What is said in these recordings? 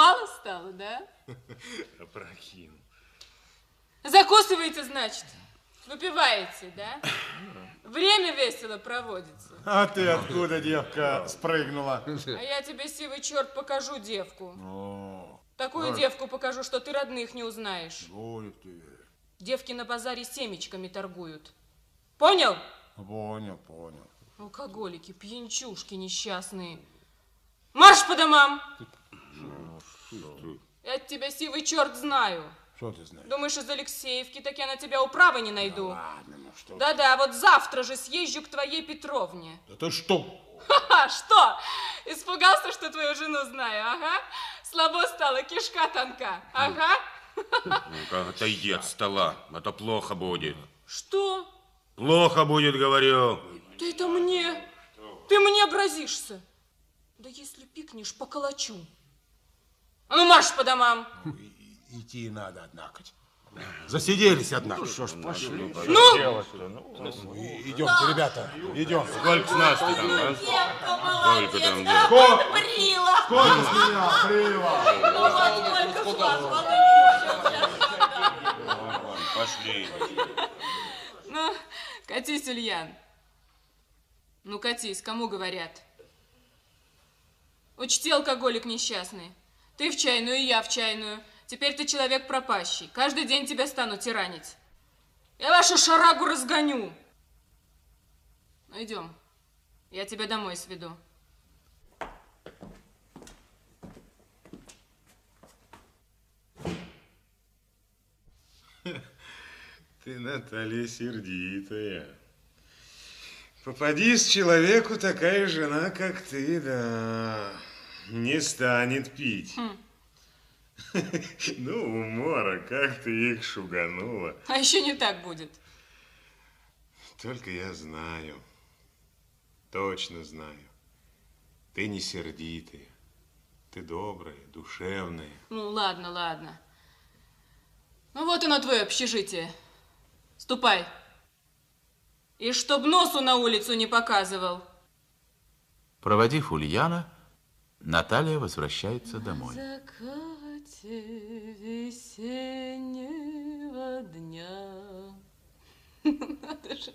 Мало стало, да? Опрокину. Закусываете, значит? Выпиваете, да? Время весело проводится. А ты откуда, девка, спрыгнула? А я тебе, сивый черт, покажу девку. О, Такую девку покажу, что ты родных не узнаешь. ой ты. Девки на базаре семечками торгуют. Понял? Понял, понял. Алкоголики, пьянчушки несчастные. Марш по домам! Я от тебя, сивый черт, знаю. Что ты знаешь? Думаешь, из Алексеевки, так я на тебя управы не найду. Ладно, ну что? Да-да, вот завтра же съезжу к твоей Петровне. Да ты что? Ха-ха, что? Испугался, что твою жену знаю, ага? Слабо стало, кишка тонка, ага? Ну-ка, отойди от стола, а то плохо будет. Что? Плохо будет, говорю. Ты это мне? Ты мне грозишься? Да если пикнешь, поколочу. А ну, марш по домам. Идти надо, однако. Засиделись, однако. Что ж, пошли. Ну, Идемте, ребята, идем. Сколько с нас ты там, а? Сколько там, да? брила. Сколько с меня, Крылова? Ну сколько с вас. Пошли. ну, катись, Ульян. Ну, катись, кому говорят? Учти, алкоголик несчастный. Ты в чайную, и я в чайную. Теперь ты человек пропащий. Каждый день тебя стану тиранить. Я вашу шарагу разгоню. Ну, идем. Я тебя домой сведу. Ты, Наталья, сердитая. Попадись человеку такая жена, как ты, да, не станет пить. Ну, умора, как ты их шуганула. А еще не так будет. Только я знаю, точно знаю, ты не сердитая, ты добрая, душевная. Ну, ладно, ладно. Ну, вот оно твое общежитие. Ступай. И чтоб носу на улицу не показывал. Проводив Ульяна, Наталья возвращается домой. закате весеннего дня. Надо же.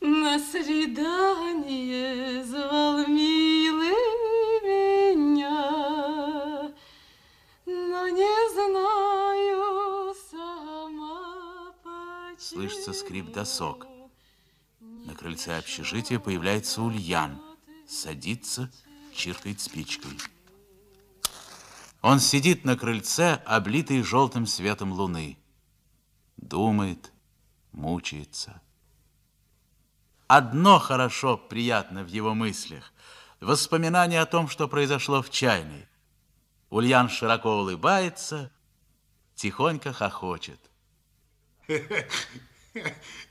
На свидание звал милый меня, но не знаю сама почему. Слышится скрип досок. На крыльце общежития появляется Ульян. Садится, чиркает спичкой. Он сидит на крыльце, облитый желтым светом луны. Думает, мучается. Одно хорошо, приятно в его мыслях. Воспоминание о том, что произошло в чайной. Ульян широко улыбается, тихонько хохочет.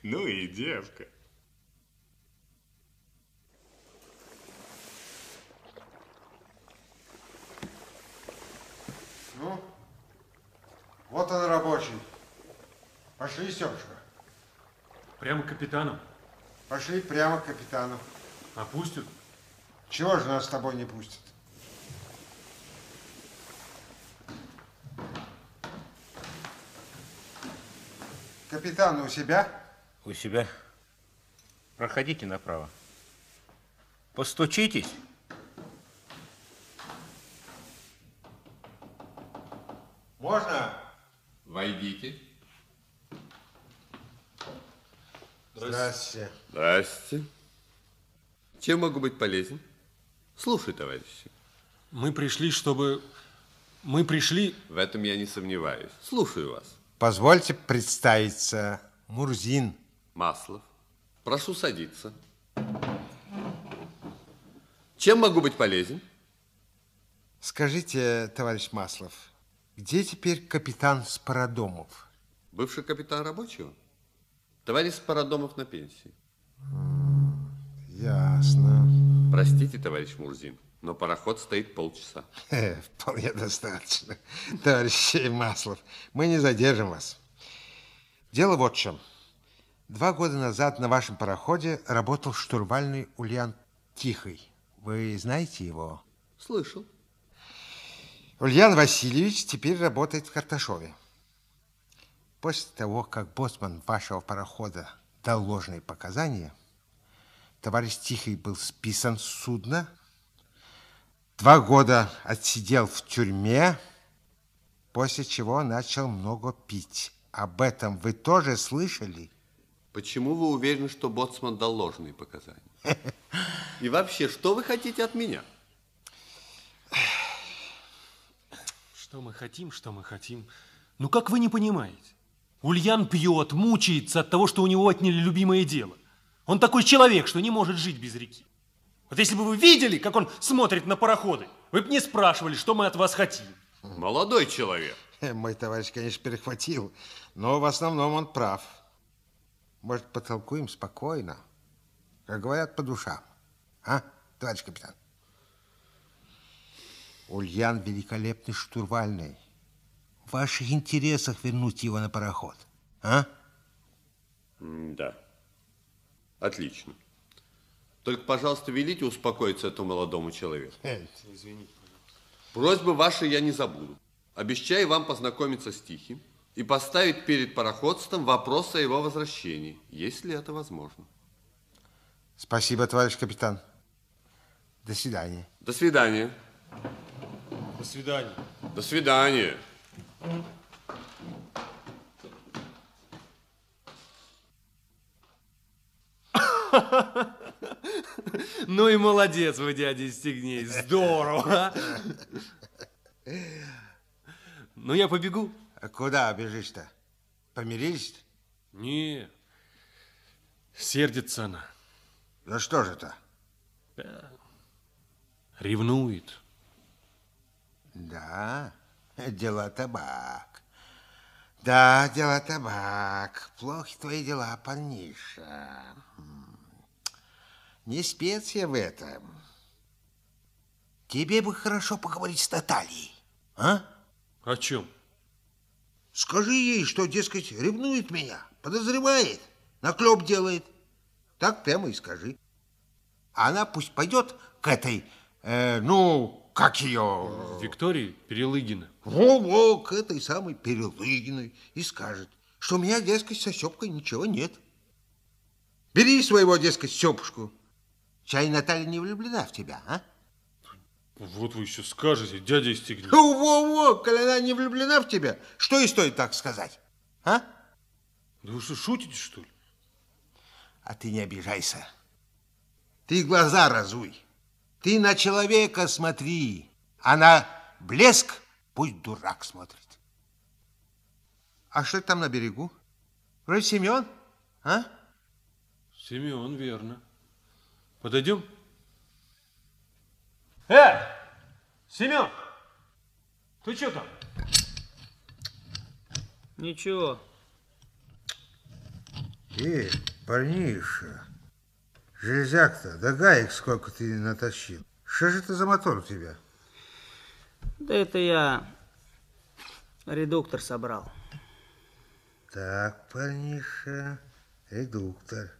Ну и девка. Ну, вот он рабочий. Пошли, Степушка. Прямо к капитану. Пошли прямо к капитану. А пустят? Чего же нас с тобой не пустят? Капитан у себя? У себя. Проходите направо. Постучитесь. Войдите. Здравствуйте. Здрасте. Чем могу быть полезен? Слушай, товарищи. Мы пришли, чтобы... Мы пришли... В этом я не сомневаюсь. Слушаю вас. Позвольте представиться. Мурзин. Маслов. Прошу садиться. Чем могу быть полезен? Скажите, товарищ Маслов, где теперь капитан Спародомов? Бывший капитан рабочего? Товарищ Парадомов на пенсии. Ясно. Простите, товарищ Мурзин, но пароход стоит полчаса. Э, Вполне достаточно. Товарищ Маслов, мы не задержим вас. Дело вот в чем. Два года назад на вашем пароходе работал штурвальный Ульян Тихий. Вы знаете его? Слышал. Ульян Васильевич теперь работает в Карташове. После того, как боцман вашего парохода дал ложные показания, товарищ Тихий был списан с судна, два года отсидел в тюрьме, после чего начал много пить. Об этом вы тоже слышали? Почему вы уверены, что Боцман дал ложные показания? И вообще, что вы хотите от меня? Что мы хотим, что мы хотим. Ну как вы не понимаете? Ульян пьет, мучается от того, что у него отняли любимое дело. Он такой человек, что не может жить без реки. Вот если бы вы видели, как он смотрит на пароходы, вы бы не спрашивали, что мы от вас хотим. Молодой человек. Мой товарищ, конечно, перехватил, но в основном он прав. Может, потолкуем спокойно, как говорят, по душам. А, товарищ капитан? Ульян великолепный штурвальный. В ваших интересах вернуть его на пароход. А? Да. Отлично. Только, пожалуйста, велите успокоиться этому молодому человеку. Извините. Просьбы ваши я не забуду. Обещаю вам познакомиться с Тихим и поставить перед пароходством вопрос о его возвращении, если это возможно. Спасибо, товарищ капитан. До свидания. До свидания. До свидания. До свидания. Ну и молодец вы, дядя Стегней. Здорово. а? Ну, я побегу. А куда бежишь-то? Помирились? Не, сердится она. Ну что же это? Ревнует. Да, дела табак. Да, дела табак. Плохи твои дела, парниша. М. Не спец я в этом. Тебе бы хорошо поговорить с Натальей, а? О чем? Скажи ей, что, дескать, ревнует меня, подозревает, наклеп делает. Так прямо и скажи. А она пусть пойдет к этой, э, ну, как ее... Виктория Перелыгина. Во-во, к этой самой Перелыгиной и скажет, что у меня, дескать, со Степкой ничего нет. Бери своего, дескать, Степушку. Чай Наталья не влюблена в тебя, а? Вот вы еще скажете, дядя Стегней. Во-во, коли она не влюблена в тебя, что и стоит так сказать, а? Да вы что, шутите, что ли? А ты не обижайся. Ты глаза разуй. Ты на человека смотри, а на блеск пусть дурак смотрит. А что это там на берегу? Вроде Семен, а? Семен, верно. Подойдем? Э, Семен, ты что там? Ничего. Эй, парниша, железяк-то, да гаек сколько ты натащил. Что же это за мотор у тебя? Да это я редуктор собрал. Так, парниша, редуктор.